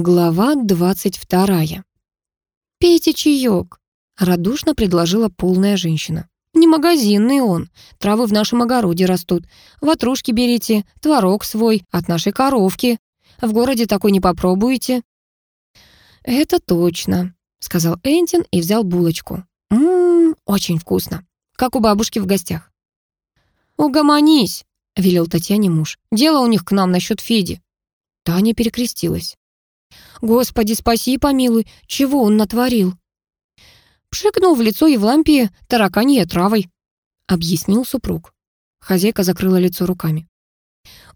Глава двадцать вторая. «Пейте чаек», — радушно предложила полная женщина. «Не магазинный он. Травы в нашем огороде растут. Ватрушки берите, творог свой, от нашей коровки. В городе такой не попробуете». «Это точно», — сказал Энтин и взял булочку. «Ммм, очень вкусно. Как у бабушки в гостях». «Угомонись», — велел Татьяне муж. «Дело у них к нам насчет Феди». Таня перекрестилась. Господи, спаси и помилуй, чего он натворил? Пшикнул в лицо Евлампии тараканьей травой, объяснил супруг. Хозяйка закрыла лицо руками.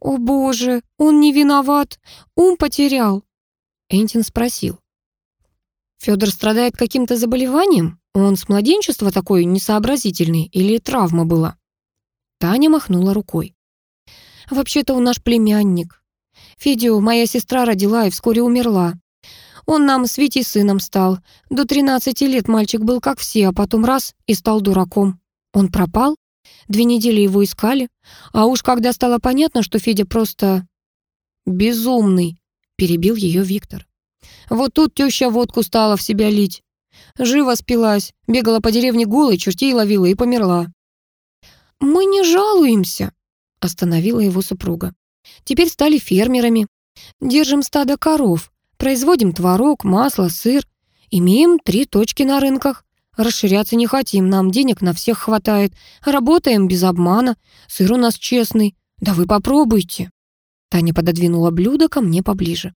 «О боже, он не виноват, ум потерял!» Энтин спросил. Федор страдает каким-то заболеванием? Он с младенчества такой несообразительный или травма была?» Таня махнула рукой. «Вообще-то он наш племянник. Федю моя сестра родила и вскоре умерла. Он нам с Витей сыном стал. До 13 лет мальчик был как все, а потом раз и стал дураком. Он пропал. Две недели его искали. А уж когда стало понятно, что Федя просто... «Безумный», — перебил ее Виктор. Вот тут теща водку стала в себя лить. Живо спилась, бегала по деревне голой, чертей ловила и померла. «Мы не жалуемся», — остановила его супруга. Теперь стали фермерами. Держим стадо коров, производим творог, масло, сыр. Имеем три точки на рынках. Расширяться не хотим, нам денег на всех хватает. Работаем без обмана. Сыр у нас честный. Да вы попробуйте. Таня пододвинула блюдо ко мне поближе.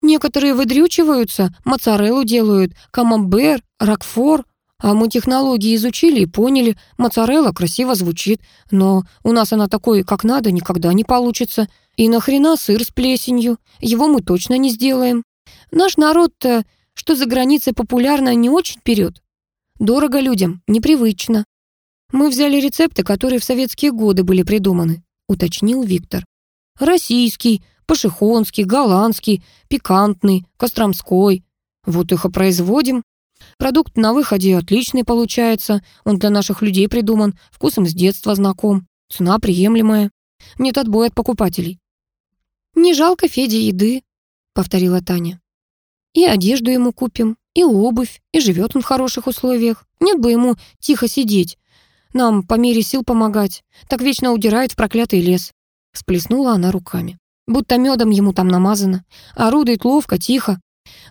Некоторые выдрючиваются, моцареллу делают, камамбер, ракфор. А мы технологии изучили и поняли, моцарелла красиво звучит, но у нас она такой, как надо, никогда не получится. И нахрена сыр с плесенью? Его мы точно не сделаем. Наш народ-то, что за границей популярно, не очень вперед. Дорого людям, непривычно. Мы взяли рецепты, которые в советские годы были придуманы, уточнил Виктор. Российский, пашихонский, голландский, пикантный, костромской. Вот их и производим. Продукт на выходе отличный получается, он для наших людей придуман, вкусом с детства знаком, цена приемлемая. Нет отбоя от покупателей. «Не жалко Феде еды», — повторила Таня. «И одежду ему купим, и обувь, и живет он в хороших условиях. Нет бы ему тихо сидеть, нам по мере сил помогать. Так вечно удирает в проклятый лес». Сплеснула она руками. Будто медом ему там намазано. Орудует ловко, тихо.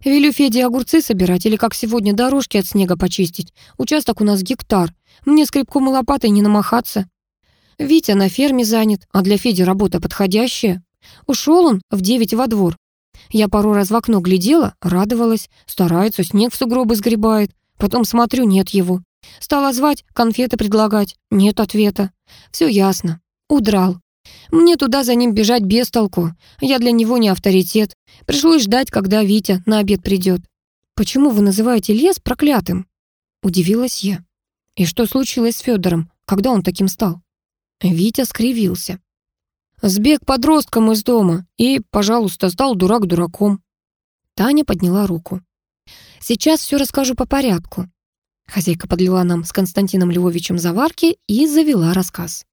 Велю Феде огурцы собирать или, как сегодня, дорожки от снега почистить. Участок у нас гектар. Мне скрипком и лопатой не намахаться. Витя на ферме занят, а для Феди работа подходящая. Ушел он в девять во двор. Я пару раз в окно глядела, радовалась, старается, снег в сугробы сгребает. Потом смотрю, нет его. Стала звать, конфеты предлагать. Нет ответа. Все ясно. Удрал. Мне туда за ним бежать без толку. Я для него не авторитет. Пришлось ждать, когда Витя на обед придет. «Почему вы называете лес проклятым?» Удивилась я. «И что случилось с Федором? Когда он таким стал?» Витя скривился. Сбег подростком из дома и, пожалуйста, стал дурак дураком. Таня подняла руку. Сейчас все расскажу по порядку. Хозяйка подлила нам с Константином Львовичем заварки и завела рассказ.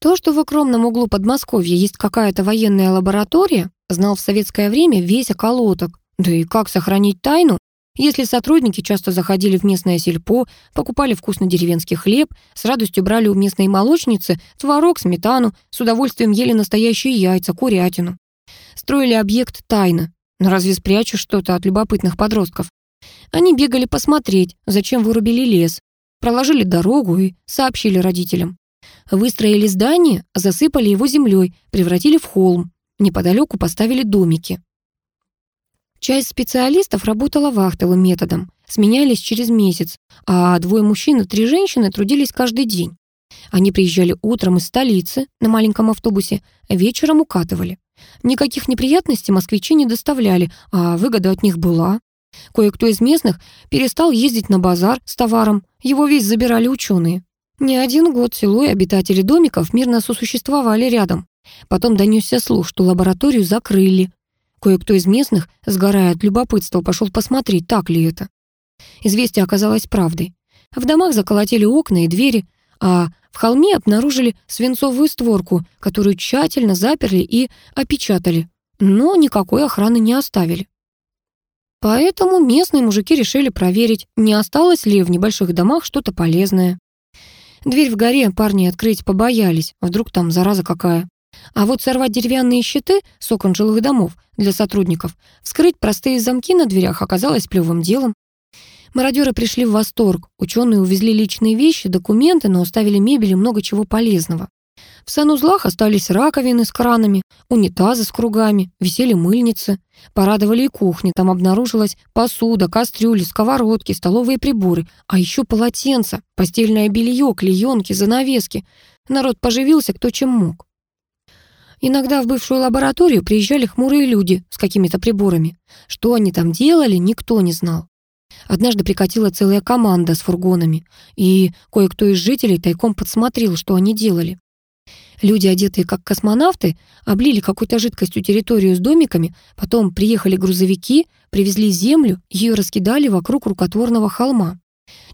То, что в укромном углу Подмосковья есть какая-то военная лаборатория, знал в советское время весь околоток. Да и как сохранить тайну, если сотрудники часто заходили в местное сельпо, покупали вкусный деревенский хлеб, с радостью брали у местной молочницы творог, сметану, с удовольствием ели настоящие яйца, курятину. Строили объект тайно. Но разве спрячешь что-то от любопытных подростков? Они бегали посмотреть, зачем вырубили лес, проложили дорогу и сообщили родителям. Выстроили здание, засыпали его землей, превратили в холм. Неподалеку поставили домики. Часть специалистов работала вахтовым методом, сменялись через месяц, а двое мужчин и три женщины трудились каждый день. Они приезжали утром из столицы на маленьком автобусе, вечером укатывали. Никаких неприятностей москвичи не доставляли, а выгода от них была. Кое-кто из местных перестал ездить на базар с товаром, его весь забирали ученые. Не один год село и обитатели домиков мирно сосуществовали рядом. Потом донесся слух, что лабораторию закрыли, Кое-кто из местных, сгорая от любопытства, пошел посмотреть, так ли это. Известие оказалось правдой. В домах заколотили окна и двери, а в холме обнаружили свинцовую створку, которую тщательно заперли и опечатали, но никакой охраны не оставили. Поэтому местные мужики решили проверить, не осталось ли в небольших домах что-то полезное. Дверь в горе парни открыть побоялись, вдруг там зараза какая. А вот сорвать деревянные щиты с окон жилых домов для сотрудников, вскрыть простые замки на дверях оказалось плевым делом. Мародеры пришли в восторг. Ученые увезли личные вещи, документы, но оставили мебель и много чего полезного. В санузлах остались раковины с кранами, унитазы с кругами, висели мыльницы. Порадовали и кухни, там обнаружилась посуда, кастрюли, сковородки, столовые приборы, а еще полотенца, постельное белье, клеенки, занавески. Народ поживился кто чем мог. Иногда в бывшую лабораторию приезжали хмурые люди с какими-то приборами. Что они там делали, никто не знал. Однажды прикатила целая команда с фургонами, и кое-кто из жителей тайком подсмотрел, что они делали. Люди, одетые как космонавты, облили какой-то жидкостью территорию с домиками, потом приехали грузовики, привезли землю, ее раскидали вокруг рукотворного холма.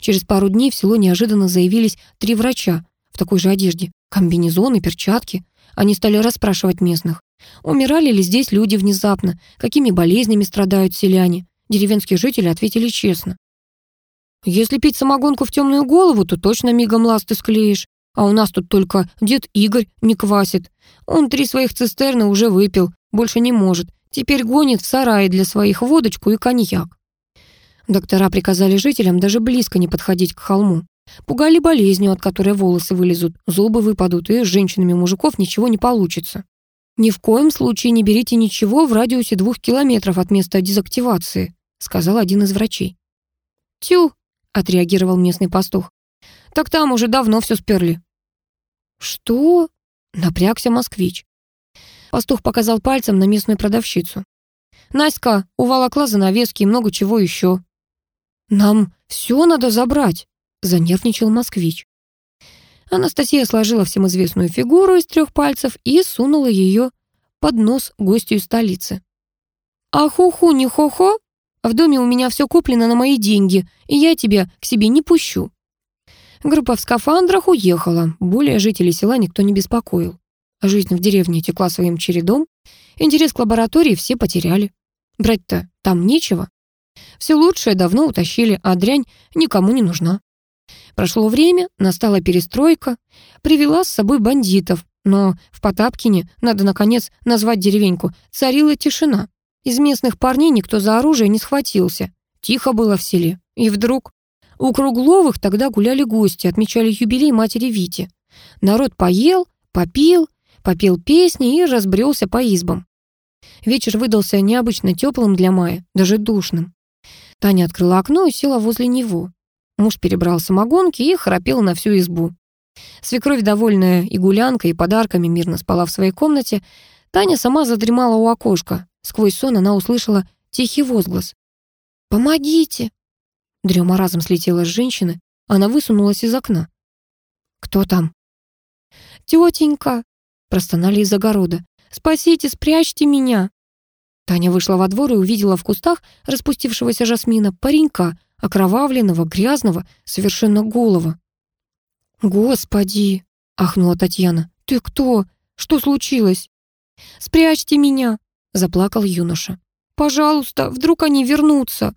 Через пару дней в село неожиданно заявились три врача в такой же одежде, комбинезоны, перчатки. Они стали расспрашивать местных. Умирали ли здесь люди внезапно, какими болезнями страдают селяне. Деревенские жители ответили честно. «Если пить самогонку в темную голову, то точно мигом ласты склеишь. А у нас тут только дед Игорь не квасит. Он три своих цистерны уже выпил, больше не может. Теперь гонит в сарае для своих водочку и коньяк. Доктора приказали жителям даже близко не подходить к холму. Пугали болезнью, от которой волосы вылезут, зубы выпадут, и с женщинами мужиков ничего не получится. «Ни в коем случае не берите ничего в радиусе двух километров от места дезактивации», сказал один из врачей. «Тю», — отреагировал местный пастух. «Так там уже давно все сперли». «Что?» — напрягся москвич. Пастух показал пальцем на местную продавщицу. «Наська, уволокла занавески и много чего еще». «Нам все надо забрать», — занервничал москвич. Анастасия сложила всем известную фигуру из трех пальцев и сунула ее под нос гостю из столицы. «А ху-ху не хо-хо? В доме у меня все куплено на мои деньги, и я тебя к себе не пущу». Группа в скафандрах уехала, более жителей села никто не беспокоил. Жизнь в деревне текла своим чередом, интерес к лаборатории все потеряли. Брать-то там нечего. Все лучшее давно утащили, а дрянь никому не нужна. Прошло время, настала перестройка, привела с собой бандитов, но в Потапкине, надо, наконец, назвать деревеньку, царила тишина. Из местных парней никто за оружие не схватился. Тихо было в селе. И вдруг у Кругловых тогда гуляли гости, отмечали юбилей матери Вити. Народ поел, попил, попел песни и разбрелся по избам. Вечер выдался необычно теплым для мая, даже душным. Таня открыла окно и села возле него. Муж перебрал самогонки и храпел на всю избу. Свекровь, довольная и гулянкой, и подарками, мирно спала в своей комнате. Таня сама задремала у окошка. Сквозь сон она услышала тихий возглас. «Помогите!» Дрема разом слетела с женщины. Она высунулась из окна. «Кто там?» «Тетенька!» Простонали из огорода. «Спасите, спрячьте меня!» Таня вышла во двор и увидела в кустах распустившегося жасмина паренька, окровавленного, грязного, совершенно голого. «Господи!» — ахнула Татьяна. «Ты кто? Что случилось?» «Спрячьте меня!» — заплакал юноша. «Пожалуйста, вдруг они вернутся!»